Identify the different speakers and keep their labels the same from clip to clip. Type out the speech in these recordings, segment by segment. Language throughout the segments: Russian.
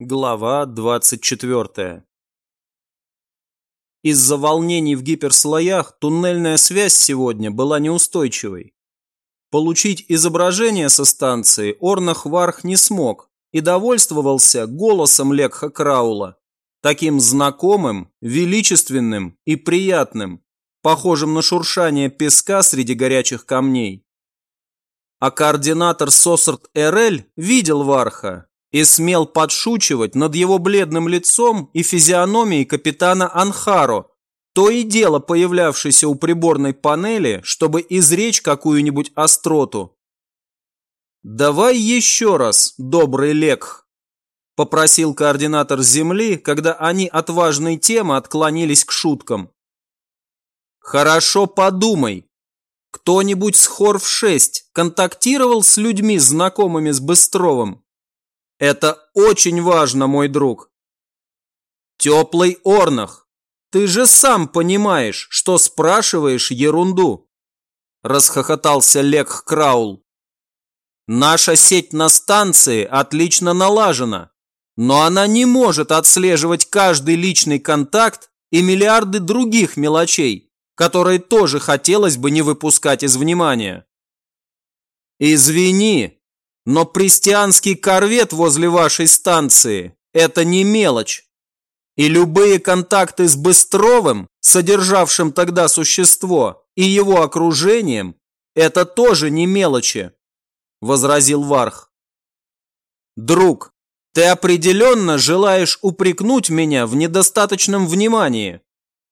Speaker 1: Глава 24. Из-за волнений в гиперслоях туннельная связь сегодня была неустойчивой. Получить изображение со станции Орнах Варх не смог и довольствовался голосом Лекха Краула, таким знакомым, величественным и приятным, похожим на шуршание песка среди горячих камней. А координатор Сосарт Эрель видел Варха и смел подшучивать над его бледным лицом и физиономией капитана Анхаро, то и дело появлявшийся у приборной панели, чтобы изречь какую-нибудь остроту. «Давай еще раз, добрый Лекх», – попросил координатор Земли, когда они от важной темы отклонились к шуткам. «Хорошо подумай. Кто-нибудь с Хорф-6 контактировал с людьми, знакомыми с Быстровым?» Это очень важно, мой друг. Теплый Орнах, ты же сам понимаешь, что спрашиваешь ерунду. Расхохотался Лег Краул. Наша сеть на станции отлично налажена, но она не может отслеживать каждый личный контакт и миллиарды других мелочей, которые тоже хотелось бы не выпускать из внимания. Извини, но престианский корвет возле вашей станции – это не мелочь. И любые контакты с Быстровым, содержавшим тогда существо, и его окружением – это тоже не мелочи, – возразил Варх. Друг, ты определенно желаешь упрекнуть меня в недостаточном внимании,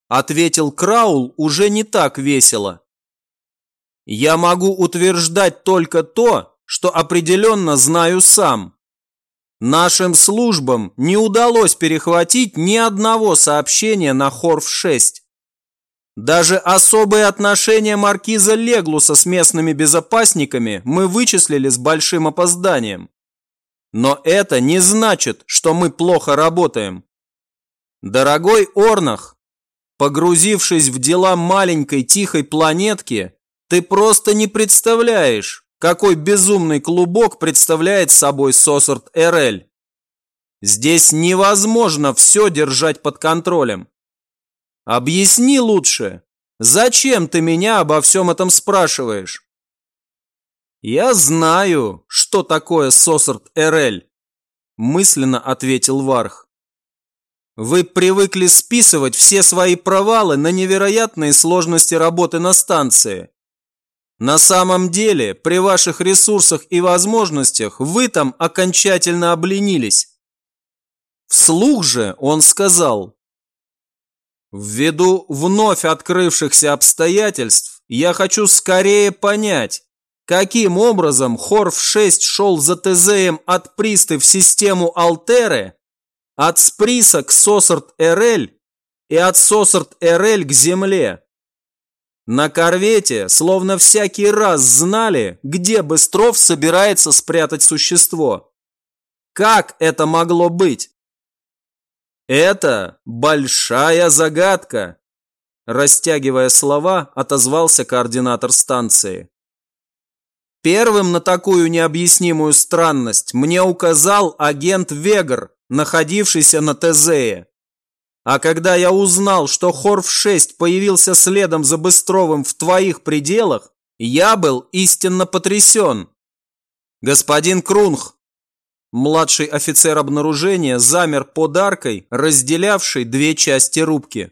Speaker 1: ответил Краул уже не так весело. Я могу утверждать только то, что определенно знаю сам. Нашим службам не удалось перехватить ни одного сообщения на Хорф-6. Даже особые отношения маркиза Леглуса с местными безопасниками мы вычислили с большим опозданием. Но это не значит, что мы плохо работаем. Дорогой Орнах, погрузившись в дела маленькой тихой планетки, ты просто не представляешь, какой безумный клубок представляет собой Сосорт РЛ. Здесь невозможно все держать под контролем. Объясни лучше, зачем ты меня обо всем этом спрашиваешь? Я знаю, что такое Сосорт РЛ, мысленно ответил Варх. Вы привыкли списывать все свои провалы на невероятные сложности работы на станции. На самом деле, при ваших ресурсах и возможностях вы там окончательно обленились. Вслух же он сказал. Ввиду вновь открывшихся обстоятельств, я хочу скорее понять, каким образом Хорф-6 шел за ТЗМ от Присты в систему Алтеры, от Сприса к Сосарт-РЛ и от Сосарт-РЛ к Земле. На корвете словно всякий раз знали, где Быстров собирается спрятать существо. Как это могло быть? Это большая загадка, растягивая слова, отозвался координатор станции. Первым на такую необъяснимую странность мне указал агент Вегар, находившийся на Тезее. А когда я узнал, что Хорф-6 появился следом за Быстровым в твоих пределах, я был истинно потрясен. Господин Крунх, младший офицер обнаружения, замер под аркой, разделявшей две части рубки.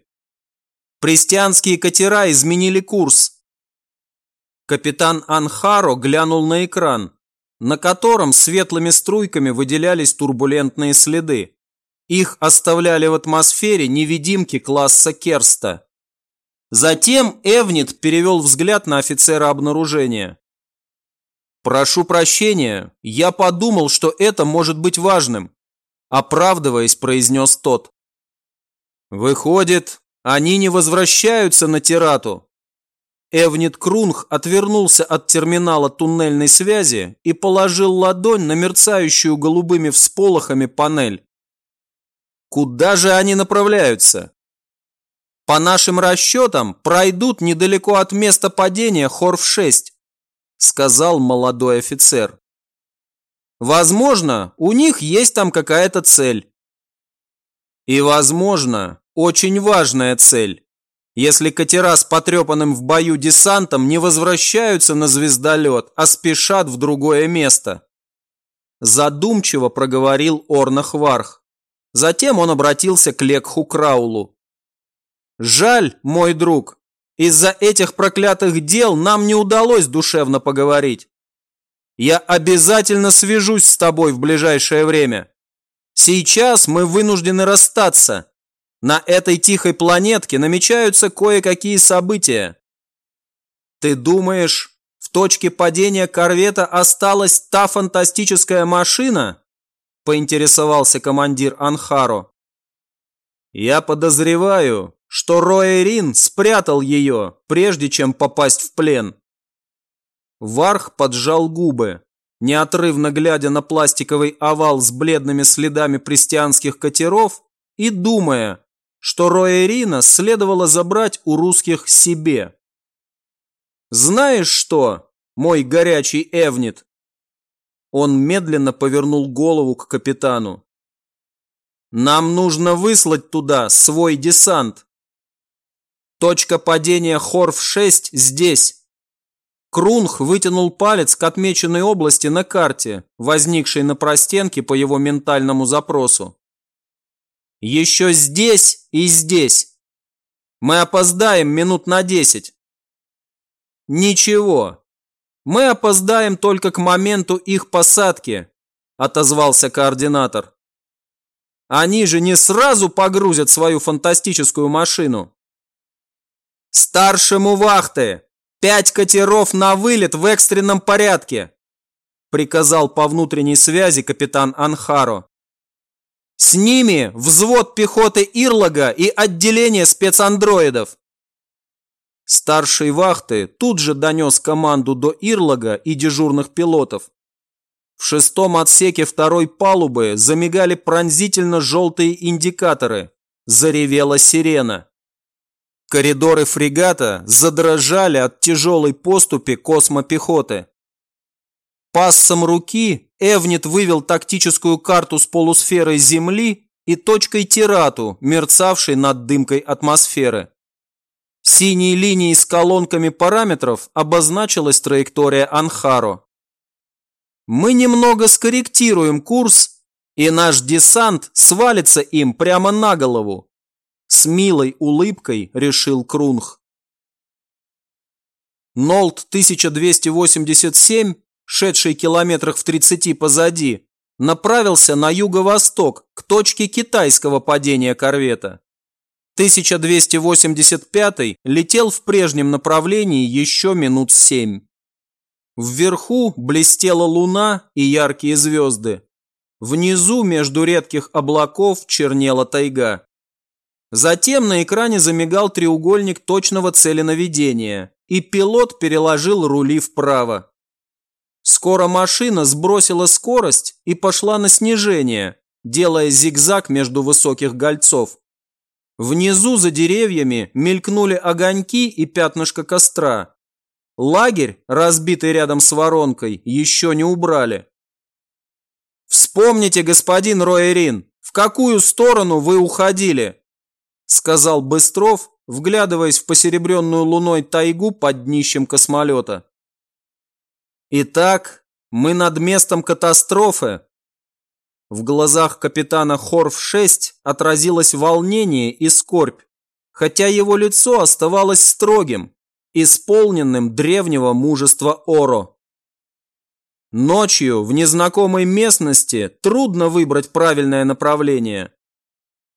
Speaker 1: Пристианские катера изменили курс. Капитан Анхаро глянул на экран, на котором светлыми струйками выделялись турбулентные следы. Их оставляли в атмосфере невидимки класса Керста. Затем Эвнит перевел взгляд на офицера обнаружения. «Прошу прощения, я подумал, что это может быть важным», оправдываясь, произнес тот. «Выходит, они не возвращаются на Тирату». Эвнит Крунг отвернулся от терминала туннельной связи и положил ладонь на мерцающую голубыми всполохами панель. Куда же они направляются? По нашим расчетам, пройдут недалеко от места падения Хорф-6, сказал молодой офицер. Возможно, у них есть там какая-то цель. И, возможно, очень важная цель. Если катера с потрепанным в бою десантом не возвращаются на звездолет, а спешат в другое место. Задумчиво проговорил Орнах Варх. Затем он обратился к Лекху Краулу. «Жаль, мой друг, из-за этих проклятых дел нам не удалось душевно поговорить. Я обязательно свяжусь с тобой в ближайшее время. Сейчас мы вынуждены расстаться. На этой тихой планетке намечаются кое-какие события. Ты думаешь, в точке падения корвета осталась та фантастическая машина? Поинтересовался командир Анхаро. Я подозреваю, что Роэрин спрятал ее, прежде чем попасть в плен. Варх поджал губы, неотрывно глядя на пластиковый овал с бледными следами престианских катеров и думая, что Роэрина следовало забрать у русских себе. «Знаешь что, мой горячий Эвнит?» Он медленно повернул голову к капитану. «Нам нужно выслать туда свой десант. Точка падения Хорф-6 здесь». Крунх вытянул палец к отмеченной области на карте, возникшей на простенке по его ментальному запросу. «Еще здесь и здесь. Мы опоздаем минут на десять». «Ничего. Мы опоздаем только к моменту их посадки», отозвался координатор. «Они же не сразу погрузят свою фантастическую машину». «Старшему вахты!» «Пять катеров на вылет в экстренном порядке!» приказал по внутренней связи капитан Анхаро. «С ними взвод пехоты Ирлага и отделение спецандроидов!» Старший вахты тут же донес команду до Ирлага и дежурных пилотов. В шестом отсеке второй палубы замигали пронзительно желтые индикаторы. Заревела сирена. Коридоры фрегата задрожали от тяжелой поступи космопехоты. Пассом руки Эвнит вывел тактическую карту с полусферой Земли и точкой Тирату, мерцавшей над дымкой атмосферы. Синей линией с колонками параметров обозначилась траектория Анхаро. Мы немного скорректируем курс, и наш десант свалится им прямо на голову, с милой улыбкой решил Крунх. Нолт 1287, шедший километрах в 30 позади, направился на юго-восток к точке китайского падения корвета. 1285 летел в прежнем направлении еще минут семь. Вверху блестела луна и яркие звезды. Внизу между редких облаков чернела тайга. Затем на экране замигал треугольник точного целенаведения, и пилот переложил рули вправо. Скоро машина сбросила скорость и пошла на снижение, делая зигзаг между высоких гольцов. Внизу за деревьями мелькнули огоньки и пятнышко костра. Лагерь, разбитый рядом с воронкой, еще не убрали. «Вспомните, господин Роерин, в какую сторону вы уходили?» сказал Быстров, вглядываясь в посеребренную луной тайгу под днищем космолета. Итак, мы над местом катастрофы. В глазах капитана Хорф-6 отразилось волнение и скорбь, хотя его лицо оставалось строгим, исполненным древнего мужества Оро. Ночью в незнакомой местности трудно выбрать правильное направление.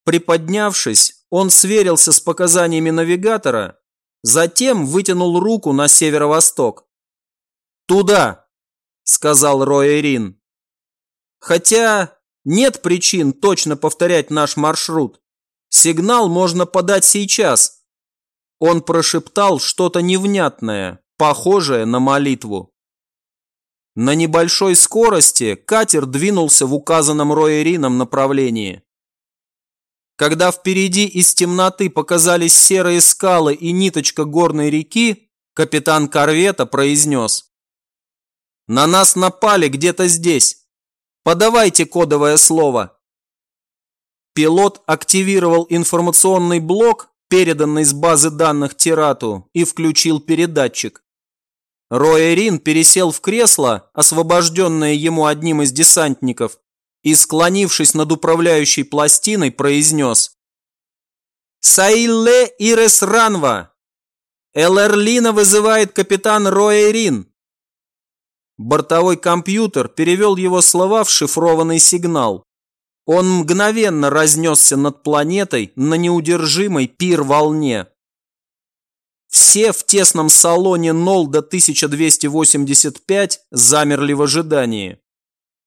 Speaker 1: Приподнявшись, он сверился с показаниями навигатора, затем вытянул руку на северо-восток. «Туда!» – сказал Рой «Хотя нет причин точно повторять наш маршрут. Сигнал можно подать сейчас». Он прошептал что-то невнятное, похожее на молитву. На небольшой скорости катер двинулся в указанном Роэрином направлении. Когда впереди из темноты показались серые скалы и ниточка горной реки, капитан корвета произнес. «На нас напали где-то здесь. Подавайте кодовое слово. Пилот активировал информационный блок, переданный с базы данных Тирату, и включил передатчик. Рой Рин пересел в кресло, освобожденное ему одним из десантников, и, склонившись над управляющей пластиной, произнес «Саилле Ирес Ранва! Элерлина вызывает капитан Рой Рин!» Бортовой компьютер перевел его слова в шифрованный сигнал. Он мгновенно разнесся над планетой на неудержимой пир-волне. Все в тесном салоне Нолда 1285 замерли в ожидании.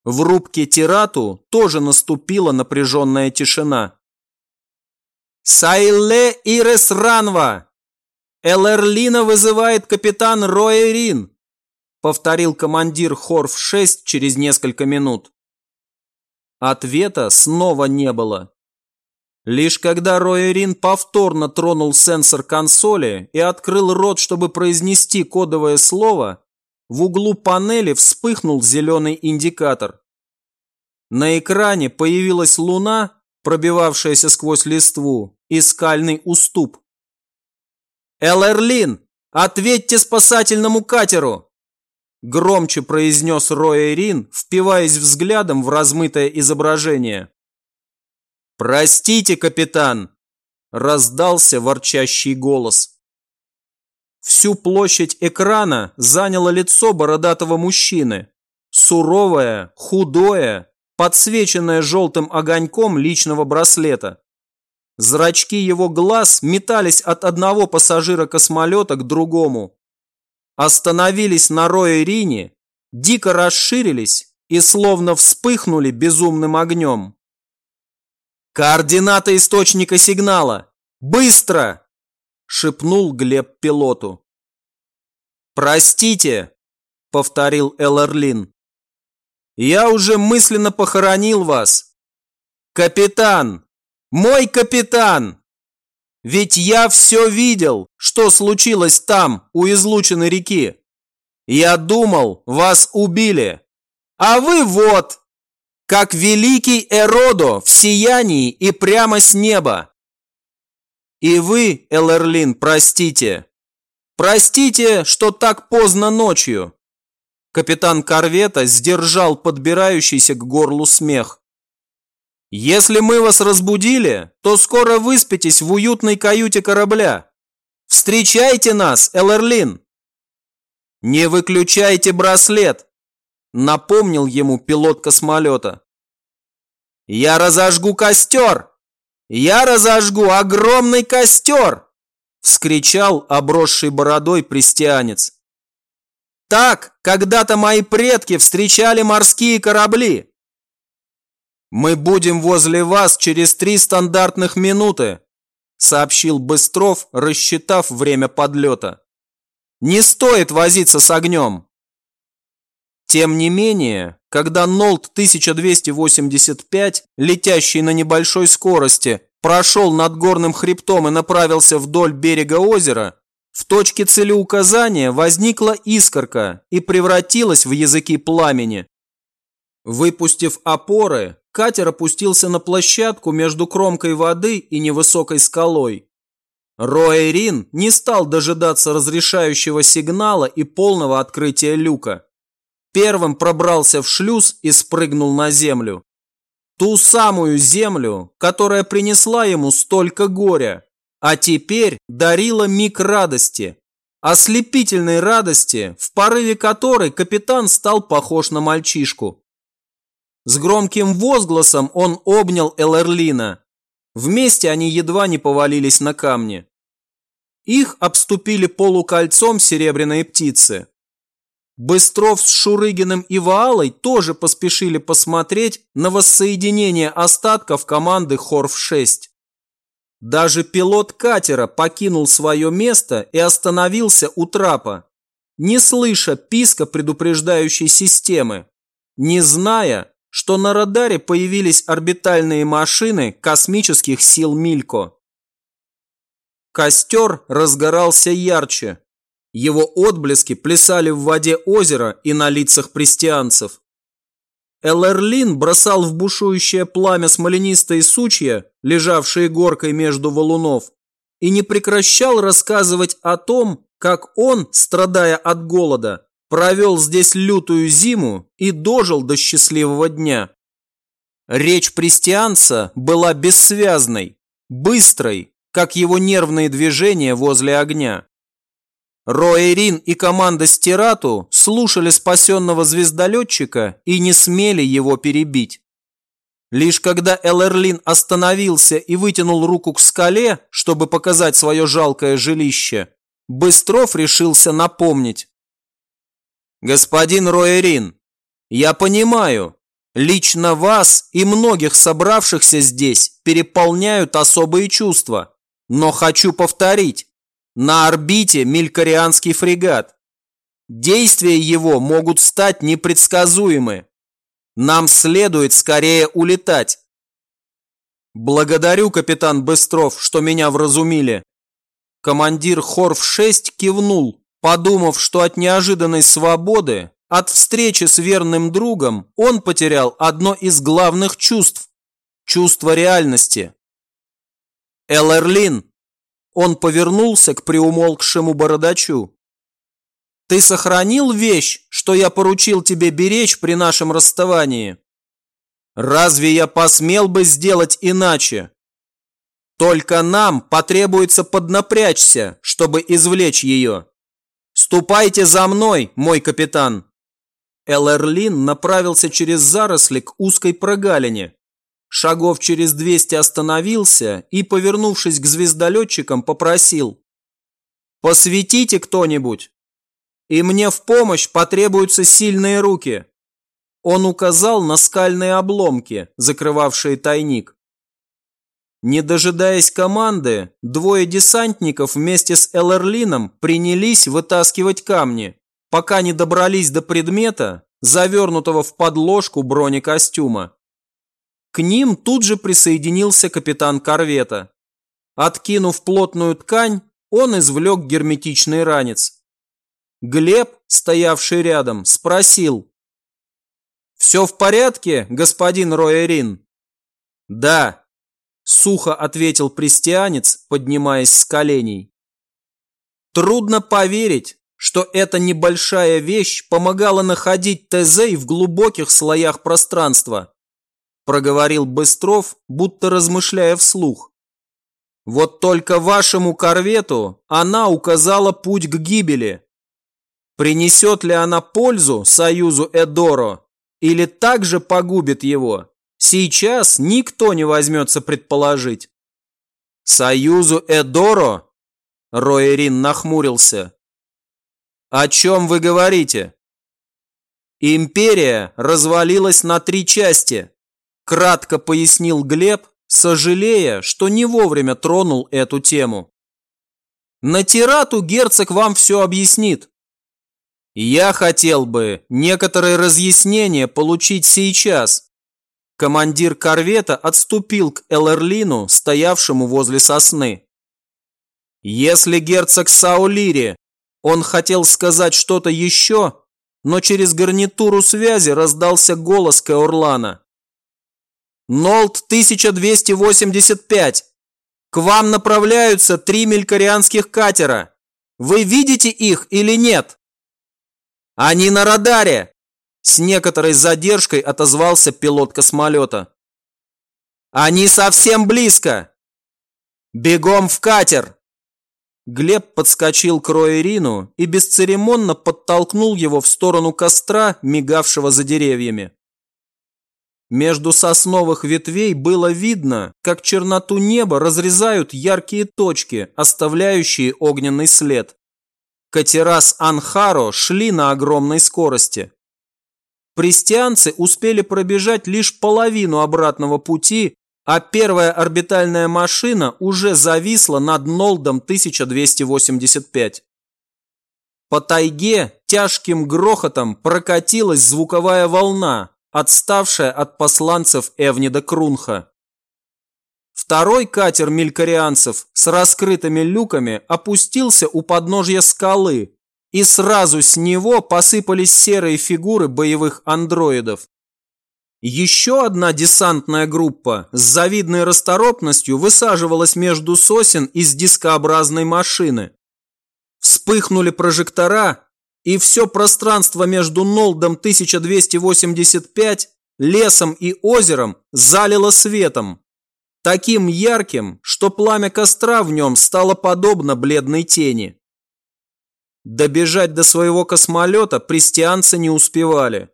Speaker 1: В рубке Тирату тоже наступила напряженная тишина. «Сайле Ирес Ранва! Элерлина вызывает капитан Роерин!» Повторил командир Хорф-6 через несколько минут. Ответа снова не было. Лишь когда Роерин повторно тронул сенсор консоли и открыл рот, чтобы произнести кодовое слово, в углу панели вспыхнул зеленый индикатор. На экране появилась луна, пробивавшаяся сквозь листву, и скальный уступ. «Элэрлин, ответьте спасательному катеру!» Громче произнес Рой Рин, впиваясь взглядом в размытое изображение. «Простите, капитан!» – раздался ворчащий голос. Всю площадь экрана заняло лицо бородатого мужчины. Суровое, худое, подсвеченное желтым огоньком личного браслета. Зрачки его глаз метались от одного пассажира космолета к другому, остановились на Рое Рине, дико расширились и словно вспыхнули безумным огнем. «Координаты источника сигнала! Быстро!» – шепнул Глеб пилоту. «Простите!» – повторил Эллерлин. «Я уже мысленно похоронил вас! Капитан! Мой капитан!» Ведь я все видел, что случилось там, у излученной реки. Я думал, вас убили. А вы вот, как великий Эродо в сиянии и прямо с неба. И вы, Элерлин, простите. Простите, что так поздно ночью. Капитан корвета сдержал подбирающийся к горлу смех. Если мы вас разбудили, то скоро выспитесь в уютной каюте корабля. Встречайте нас, Элерлин. Не выключайте браслет, напомнил ему пилот космолета. Я разожгу костер! Я разожгу огромный костер! Вскричал обросший бородой престианец. Так когда-то мои предки встречали морские корабли. «Мы будем возле вас через три стандартных минуты», сообщил Быстров, рассчитав время подлета. «Не стоит возиться с огнем!» Тем не менее, когда Нолт 1285, летящий на небольшой скорости, прошел над горным хребтом и направился вдоль берега озера, в точке целеуказания возникла искорка и превратилась в языки пламени. Выпустив опоры, катер опустился на площадку между кромкой воды и невысокой скалой. Роэрин не стал дожидаться разрешающего сигнала и полного открытия люка. Первым пробрался в шлюз и спрыгнул на землю. Ту самую землю, которая принесла ему столько горя, а теперь дарила миг радости, ослепительной радости, в порыве которой капитан стал похож на мальчишку. С громким возгласом он обнял Элерлина. Вместе они едва не повалились на камни. Их обступили полукольцом серебряные птицы. Быстров с Шурыгиным и Ваалой тоже поспешили посмотреть на воссоединение остатков команды Хорф-6. Даже пилот катера покинул свое место и остановился у трапа, не слыша писка предупреждающей системы, не зная, что на радаре появились орбитальные машины космических сил Милько. Костер разгорался ярче. Его отблески плясали в воде озера и на лицах престианцев. Элерлин бросал в бушующее пламя смоленистые сучья, лежавшие горкой между валунов, и не прекращал рассказывать о том, как он, страдая от голода, провел здесь лютую зиму и дожил до счастливого дня. Речь престианца была бессвязной, быстрой, как его нервные движения возле огня. Роэрин и команда Стирату слушали спасенного звездолетчика и не смели его перебить. Лишь когда Элерлин остановился и вытянул руку к скале, чтобы показать свое жалкое жилище, Быстров решился напомнить. «Господин Роэрин, я понимаю, лично вас и многих собравшихся здесь переполняют особые чувства, но хочу повторить, на орбите мелькарианский фрегат. Действия его могут стать непредсказуемы. Нам следует скорее улетать. Благодарю, капитан Быстров, что меня вразумили. Командир Хорф-6 кивнул, подумав, что от неожиданной свободы, от встречи с верным другом, он потерял одно из главных чувств – чувство реальности. Эллерлин, он повернулся к приумолкшему бородачу. «Ты сохранил вещь, что я поручил тебе беречь при нашем расставании? Разве я посмел бы сделать иначе? Только нам потребуется поднапрячься, чтобы извлечь ее. Ступайте за мной, мой капитан!» Эллерлин направился через заросли к узкой прогалине, Шагов через 200 остановился и, повернувшись к звездолетчикам, попросил. «Посветите кто-нибудь! И мне в помощь потребуются сильные руки!» Он указал на скальные обломки, закрывавшие тайник. Не дожидаясь команды, двое десантников вместе с Эллерлином принялись вытаскивать камни, пока не добрались до предмета, завернутого в подложку бронекостюма. К ним тут же присоединился капитан корвета. Откинув плотную ткань, он извлек герметичный ранец. Глеб, стоявший рядом, спросил. «Все в порядке, господин Роерин?» «Да», – сухо ответил престианец, поднимаясь с коленей. Трудно поверить, что эта небольшая вещь помогала находить ТЗ в глубоких слоях пространства проговорил Быстров, будто размышляя вслух. Вот только вашему корвету она указала путь к гибели. Принесет ли она пользу союзу Эдоро или также погубит его? Сейчас никто не возьмется предположить. Союзу Эдоро? Роерин нахмурился. О чем вы говорите? Империя развалилась на три части. Кратко пояснил Глеб, сожалея, что не вовремя тронул эту тему. На тирату герцог вам все объяснит. Я хотел бы некоторые разъяснения получить сейчас. Командир корвета отступил к Элерлину, стоявшему возле сосны. Если герцог Саулири, он хотел сказать что-то еще, но через гарнитуру связи раздался голос Каорлана. Нолт 1285. К вам направляются три мелькарианских катера. Вы видите их или нет? Они на радаре. С некоторой задержкой отозвался пилот космолета. Они совсем близко. Бегом в катер. Глеб подскочил к Роэрину и бесцеремонно подтолкнул его в сторону костра, мигавшего за деревьями. Между сосновых ветвей было видно, как черноту неба разрезают яркие точки, оставляющие огненный след. Катера с Анхаро шли на огромной скорости. Престианцы успели пробежать лишь половину обратного пути, а первая орбитальная машина уже зависла над Нолдом 1285. По тайге тяжким грохотом прокатилась звуковая волна, отставшая от посланцев Эвнида Крунха. Второй катер мелькарианцев с раскрытыми люками опустился у подножья скалы, и сразу с него посыпались серые фигуры боевых андроидов. Еще одна десантная группа с завидной расторопностью высаживалась между сосен из дискообразной машины. Вспыхнули прожектора, и все пространство между Нолдом 1285, лесом и озером залило светом. Таким ярким, что пламя костра в нем стало подобно бледной тени. Добежать до своего космолета престианцы не успевали.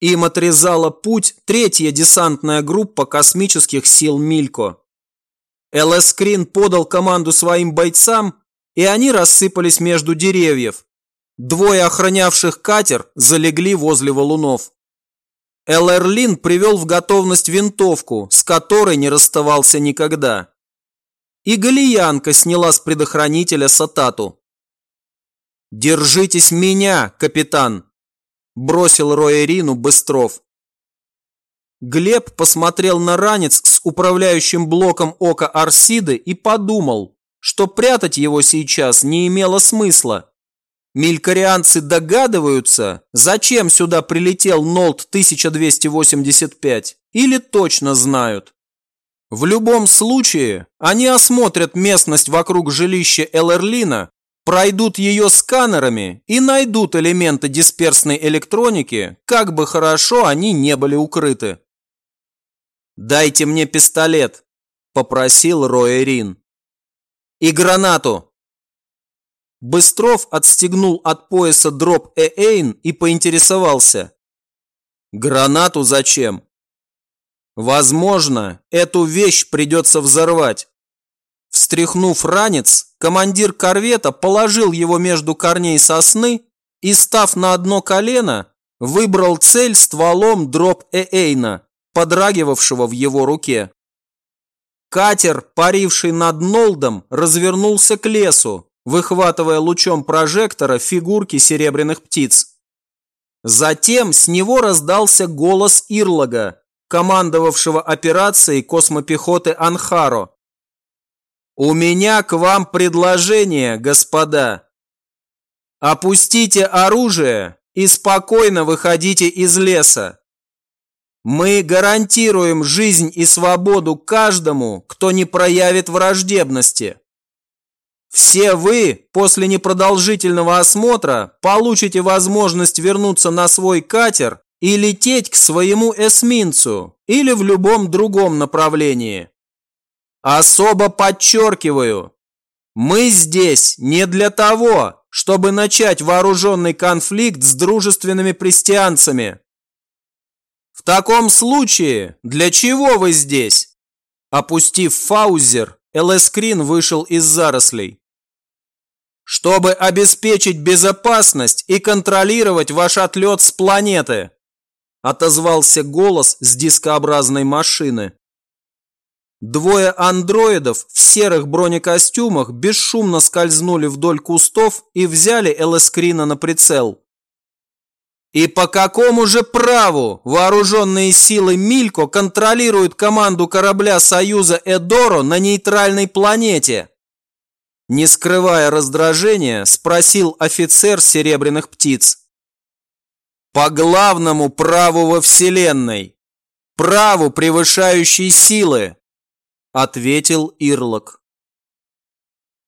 Speaker 1: Им отрезала путь третья десантная группа космических сил Милько. ЛС-Крин подал команду своим бойцам, и они рассыпались между деревьев. Двое охранявших катер залегли возле валунов. Элэрлин привел в готовность винтовку, с которой не расставался никогда. И Галиянка сняла с предохранителя сатату. «Держитесь меня, капитан!» бросил Роэрину Быстров. Глеб посмотрел на ранец с управляющим блоком ока Арсиды и подумал, что прятать его сейчас не имело смысла. Милькарианцы догадываются, зачем сюда прилетел Нолт 1285, или точно знают. В любом случае, они осмотрят местность вокруг жилища Элерлина пройдут ее сканерами и найдут элементы дисперсной электроники, как бы хорошо они не были укрыты. «Дайте мне пистолет», – попросил Роэрин. «И гранату». Быстров отстегнул от пояса дроп Ээйн и поинтересовался. «Гранату зачем?» «Возможно, эту вещь придется взорвать». Встряхнув ранец, командир корвета положил его между корней сосны и, став на одно колено, выбрал цель стволом дроп Ээйна, подрагивавшего в его руке. Катер, паривший над Нолдом, развернулся к лесу, выхватывая лучом прожектора фигурки серебряных птиц. Затем с него раздался голос Ирлога, командовавшего операцией космопехоты Анхаро, «У меня к вам предложение, господа. Опустите оружие и спокойно выходите из леса. Мы гарантируем жизнь и свободу каждому, кто не проявит враждебности. Все вы после непродолжительного осмотра получите возможность вернуться на свой катер и лететь к своему эсминцу или в любом другом направлении. Особо подчеркиваю, мы здесь не для того, чтобы начать вооруженный конфликт с дружественными престианцами. В таком случае, для чего вы здесь? Опустив фаузер, ЛС-Крин вышел из зарослей. Чтобы обеспечить безопасность и контролировать ваш отлет с планеты, отозвался голос с дискообразной машины. Двое андроидов в серых бронекостюмах бесшумно скользнули вдоль кустов и взяли Элэскрина на прицел. И по какому же праву вооруженные силы Милько контролируют команду корабля Союза Эдоро на нейтральной планете? Не скрывая раздражения, спросил офицер серебряных птиц. По главному праву во Вселенной. Праву превышающей силы, ответил Ирлок.